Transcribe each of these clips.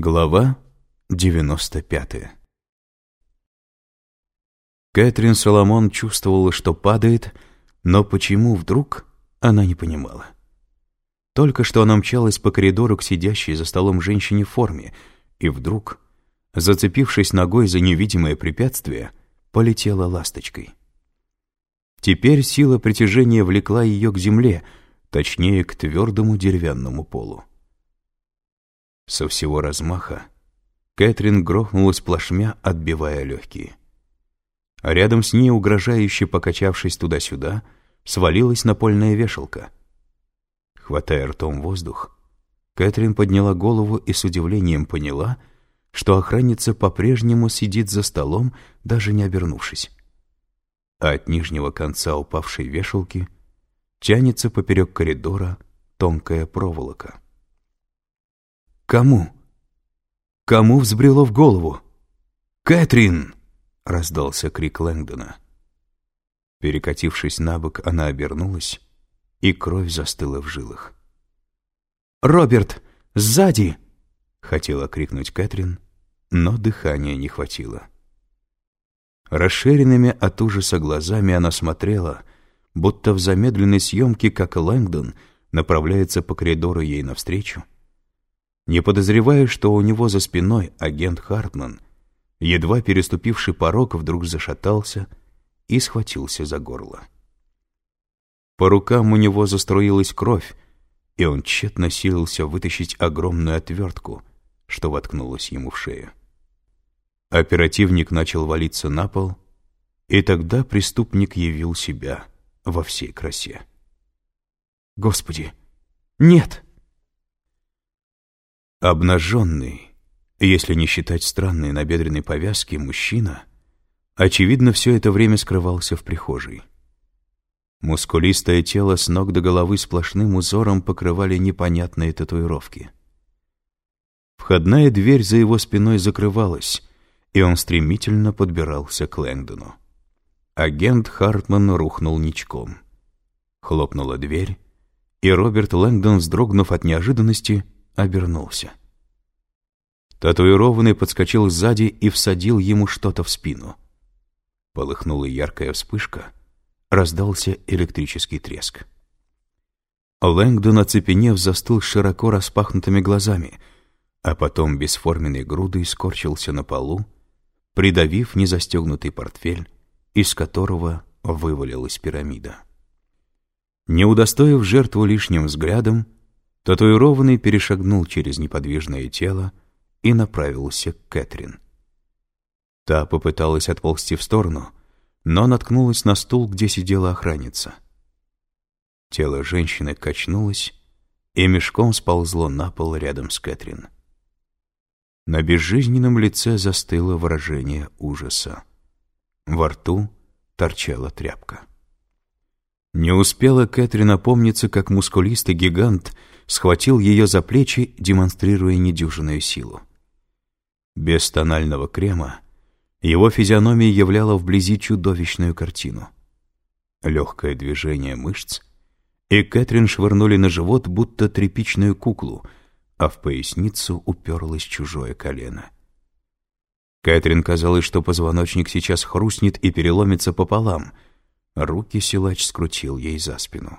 Глава 95 Кэтрин Соломон чувствовала, что падает, но почему вдруг, она не понимала. Только что она мчалась по коридору к сидящей за столом женщине в форме, и вдруг, зацепившись ногой за невидимое препятствие, полетела ласточкой. Теперь сила притяжения влекла ее к земле, точнее, к твердому деревянному полу. Со всего размаха Кэтрин грохнулась плашмя, отбивая легкие. А рядом с ней, угрожающе покачавшись туда-сюда, свалилась напольная вешалка. Хватая ртом воздух, Кэтрин подняла голову и с удивлением поняла, что охранница по-прежнему сидит за столом, даже не обернувшись. А от нижнего конца упавшей вешалки тянется поперек коридора тонкая проволока. Кому? Кому взбрело в голову? «Кэтрин!» — раздался крик Лэнгдона. Перекатившись на бок, она обернулась, и кровь застыла в жилах. «Роберт, сзади!» — хотела крикнуть Кэтрин, но дыхания не хватило. Расширенными от ужаса глазами она смотрела, будто в замедленной съемке, как Лэнгдон направляется по коридору ей навстречу, не подозревая, что у него за спиной агент Хартман, едва переступивший порог, вдруг зашатался и схватился за горло. По рукам у него заструилась кровь, и он тщетно силился вытащить огромную отвертку, что воткнулась ему в шею. Оперативник начал валиться на пол, и тогда преступник явил себя во всей красе. «Господи! Нет!» Обнаженный, если не считать странной набедренной повязки, мужчина, очевидно, все это время скрывался в прихожей. Мускулистое тело с ног до головы сплошным узором покрывали непонятные татуировки. Входная дверь за его спиной закрывалась, и он стремительно подбирался к Лэнгдону. Агент Хартман рухнул ничком. Хлопнула дверь, и Роберт Лэнгдон, вздрогнув от неожиданности, обернулся. Татуированный подскочил сзади и всадил ему что-то в спину. Полыхнула яркая вспышка, раздался электрический треск. Лэнгдон, оцепенев, застыл с широко распахнутыми глазами, а потом бесформенной грудой скорчился на полу, придавив незастегнутый портфель, из которого вывалилась пирамида. Не удостоив жертву лишним взглядом, Татуированный перешагнул через неподвижное тело и направился к Кэтрин. Та попыталась отползти в сторону, но наткнулась на стул, где сидела охранница. Тело женщины качнулось и мешком сползло на пол рядом с Кэтрин. На безжизненном лице застыло выражение ужаса. Во рту торчала тряпка. Не успела Кэтрин опомниться, как мускулистый гигант схватил ее за плечи, демонстрируя недюжинную силу. Без тонального крема его физиономия являла вблизи чудовищную картину. Легкое движение мышц, и Кэтрин швырнули на живот, будто тряпичную куклу, а в поясницу уперлось чужое колено. Кэтрин казалось, что позвоночник сейчас хрустнет и переломится пополам. Руки силач скрутил ей за спину.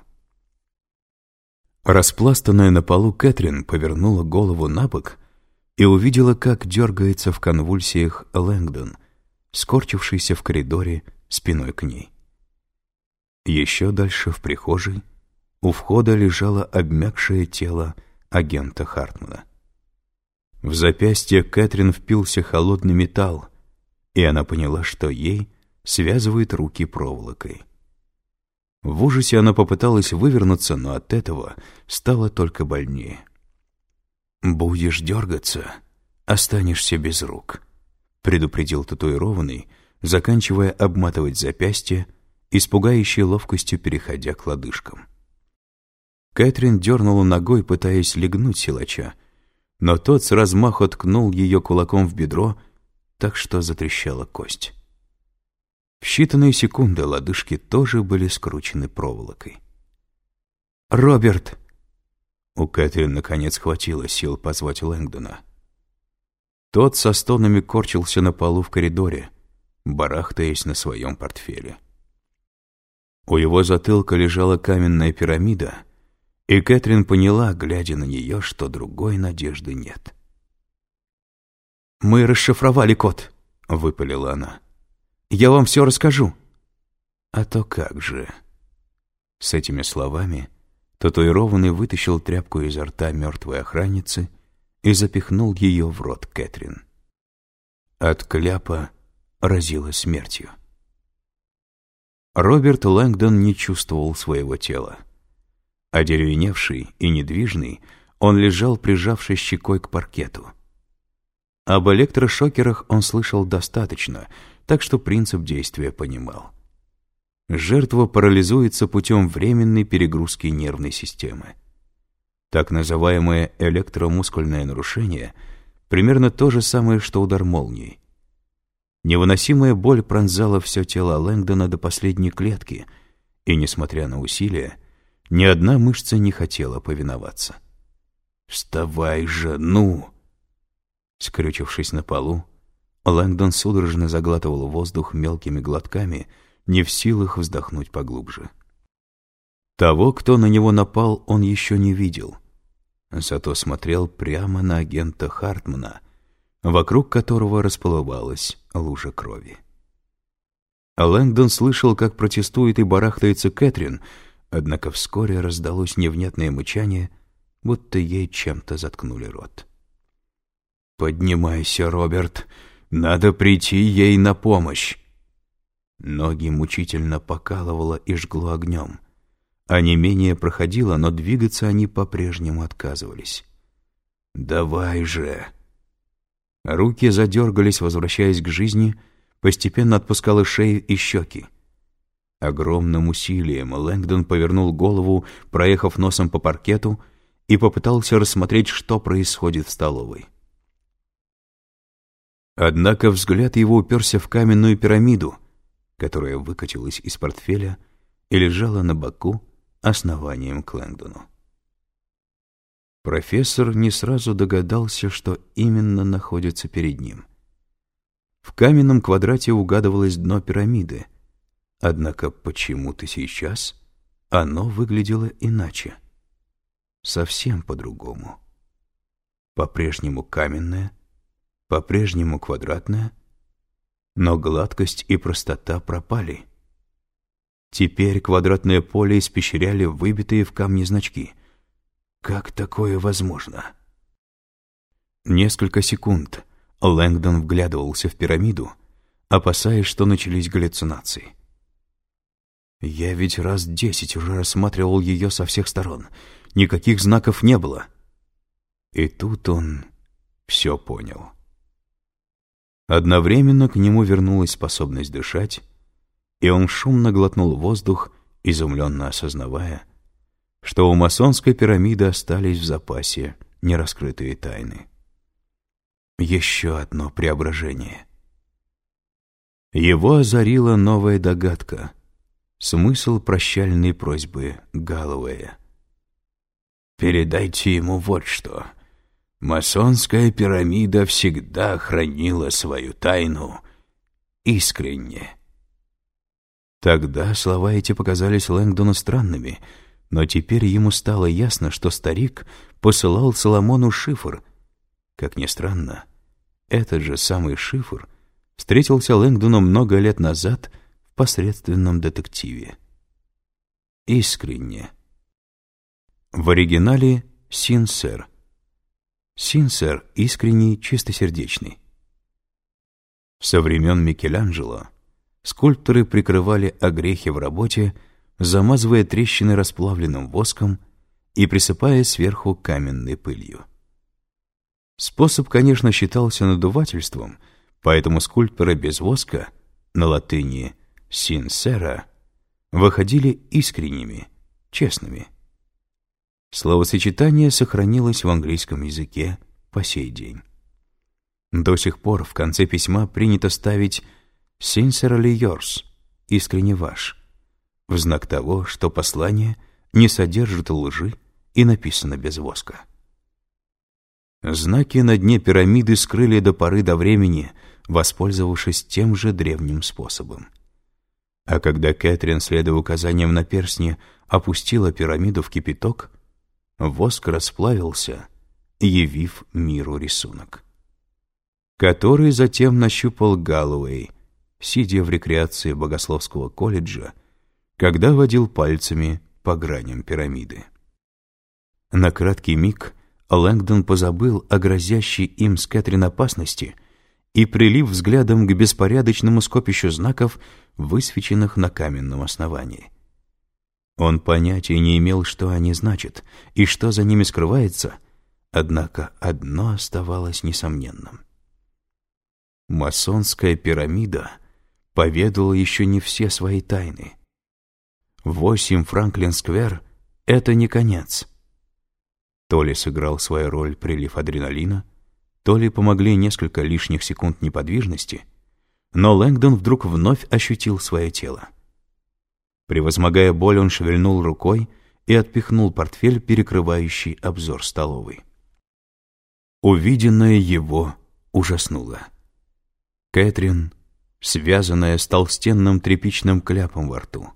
Распластанная на полу Кэтрин повернула голову на бок и увидела, как дергается в конвульсиях Лэнгдон, скорчившийся в коридоре спиной к ней. Еще дальше в прихожей у входа лежало обмякшее тело агента Хартмана. В запястье Кэтрин впился холодный металл, и она поняла, что ей связывают руки проволокой. В ужасе она попыталась вывернуться, но от этого стало только больнее. «Будешь дергаться, останешься без рук», — предупредил татуированный, заканчивая обматывать запястье, испугающей ловкостью переходя к лодыжкам. Кэтрин дернула ногой, пытаясь легнуть силача, но тот с размаху ткнул ее кулаком в бедро, так что затрещала кость. В считанные секунды лодыжки тоже были скручены проволокой. «Роберт!» У Кэтрин наконец хватило сил позвать Лэнгдона. Тот со стонами корчился на полу в коридоре, барахтаясь на своем портфеле. У его затылка лежала каменная пирамида, и Кэтрин поняла, глядя на нее, что другой надежды нет. «Мы расшифровали код», — выпалила она. «Я вам все расскажу». «А то как же». С этими словами татуированный вытащил тряпку изо рта мертвой охранницы и запихнул ее в рот Кэтрин. От кляпа разило смертью. Роберт Лэнгдон не чувствовал своего тела. Одеревеневший и недвижный, он лежал, прижавшись щекой к паркету. Об электрошокерах он слышал достаточно, так что принцип действия понимал. Жертва парализуется путем временной перегрузки нервной системы. Так называемое электромускульное нарушение — примерно то же самое, что удар молнии. Невыносимая боль пронзала все тело Лэнгдона до последней клетки, и, несмотря на усилия, ни одна мышца не хотела повиноваться. «Вставай же, ну!» Скрючившись на полу, Лэнгдон судорожно заглатывал воздух мелкими глотками, не в силах вздохнуть поглубже. Того, кто на него напал, он еще не видел. Зато смотрел прямо на агента Хартмана, вокруг которого расплывалась лужа крови. Лэнгдон слышал, как протестует и барахтается Кэтрин, однако вскоре раздалось невнятное мычание, будто ей чем-то заткнули рот. «Поднимайся, Роберт, надо прийти ей на помощь!» Ноги мучительно покалывало и жгло огнем. Не менее проходило, но двигаться они по-прежнему отказывались. «Давай же!» Руки задергались, возвращаясь к жизни, постепенно отпускала шею и щеки. Огромным усилием Лэнгдон повернул голову, проехав носом по паркету, и попытался рассмотреть, что происходит в столовой. Однако взгляд его уперся в каменную пирамиду, которая выкатилась из портфеля и лежала на боку основанием к Лэнгдону. Профессор не сразу догадался, что именно находится перед ним. В каменном квадрате угадывалось дно пирамиды, однако почему-то сейчас оно выглядело иначе. Совсем по-другому. По-прежнему каменное, по-прежнему квадратное, но гладкость и простота пропали. Теперь квадратное поле испещряли выбитые в камне значки — как такое возможно? Несколько секунд Лэнгдон вглядывался в пирамиду, опасаясь, что начались галлюцинации. Я ведь раз десять уже рассматривал ее со всех сторон. Никаких знаков не было. И тут он все понял. Одновременно к нему вернулась способность дышать, и он шумно глотнул воздух, изумленно осознавая, что у масонской пирамиды остались в запасе нераскрытые тайны. Еще одно преображение. Его озарила новая догадка, смысл прощальной просьбы Галлоуэя. «Передайте ему вот что. Масонская пирамида всегда хранила свою тайну искренне». Тогда слова эти показались Лэнгдону странными — но теперь ему стало ясно, что старик посылал Соломону шифр. Как ни странно, этот же самый шифр встретился Лэнгдону много лет назад в посредственном детективе. Искренне. В оригинале «Синсер». «Синсер» — искренний, чистосердечный. Со времен Микеланджело скульпторы прикрывали огрехи в работе — замазывая трещины расплавленным воском и присыпая сверху каменной пылью. Способ, конечно, считался надувательством, поэтому скульпторы без воска, на латыни «синсера», выходили искренними, честными. Словосочетание сохранилось в английском языке по сей день. До сих пор в конце письма принято ставить «sincerely yours» — «искренне ваш», в знак того, что послание не содержит лжи и написано без воска. Знаки на дне пирамиды скрыли до поры до времени, воспользовавшись тем же древним способом. А когда Кэтрин, следуя указаниям на перстне, опустила пирамиду в кипяток, воск расплавился, явив миру рисунок. Который затем нащупал Галлоуэй, сидя в рекреации Богословского колледжа, когда водил пальцами по граням пирамиды. На краткий миг Лэнгдон позабыл о грозящей им с Кэтрин опасности и, прилив взглядом к беспорядочному скопищу знаков, высвеченных на каменном основании. Он понятия не имел, что они значат и что за ними скрывается, однако одно оставалось несомненным. Масонская пирамида поведала еще не все свои тайны. Восемь Франклин-сквер — это не конец. То ли сыграл свою роль прилив адреналина, то ли помогли несколько лишних секунд неподвижности, но Лэнгдон вдруг вновь ощутил свое тело. Превозмогая боль, он шевельнул рукой и отпихнул портфель, перекрывающий обзор столовой. Увиденное его ужаснуло. Кэтрин, связанная с толстенным тряпичным кляпом во рту.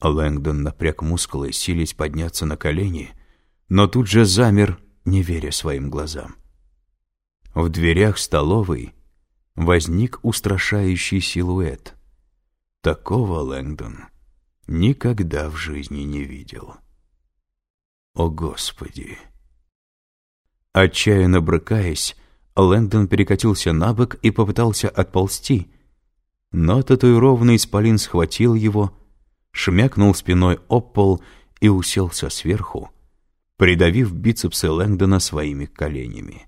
Лэнгдон напряг мускулы, силясь подняться на колени, но тут же замер, не веря своим глазам. В дверях столовой возник устрашающий силуэт. Такого Лэнгдон никогда в жизни не видел. О, Господи! Отчаянно брыкаясь, Лэнгдон перекатился на бок и попытался отползти, но татуированный исполин схватил его, шмякнул спиной об пол и уселся сверху, придавив бицепсы Лэнгдона своими коленями.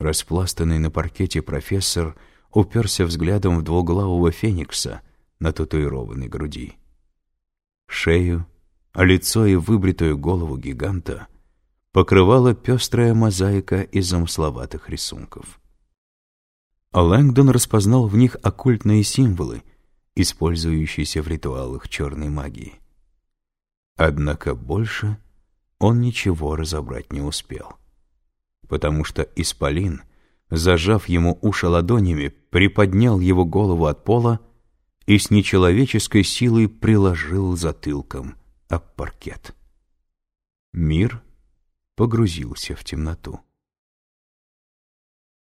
Распластанный на паркете профессор уперся взглядом в двуглавого феникса, на татуированной груди. Шею, лицо и выбритую голову гиганта покрывала пестрая мозаика из замысловатых рисунков. Лэнгдон распознал в них оккультные символы, использующиеся в ритуалах черной магии. Однако больше он ничего разобрать не успел, потому что Исполин, зажав ему уши ладонями, приподнял его голову от пола и с нечеловеческой силой приложил затылком об паркет. Мир погрузился в темноту.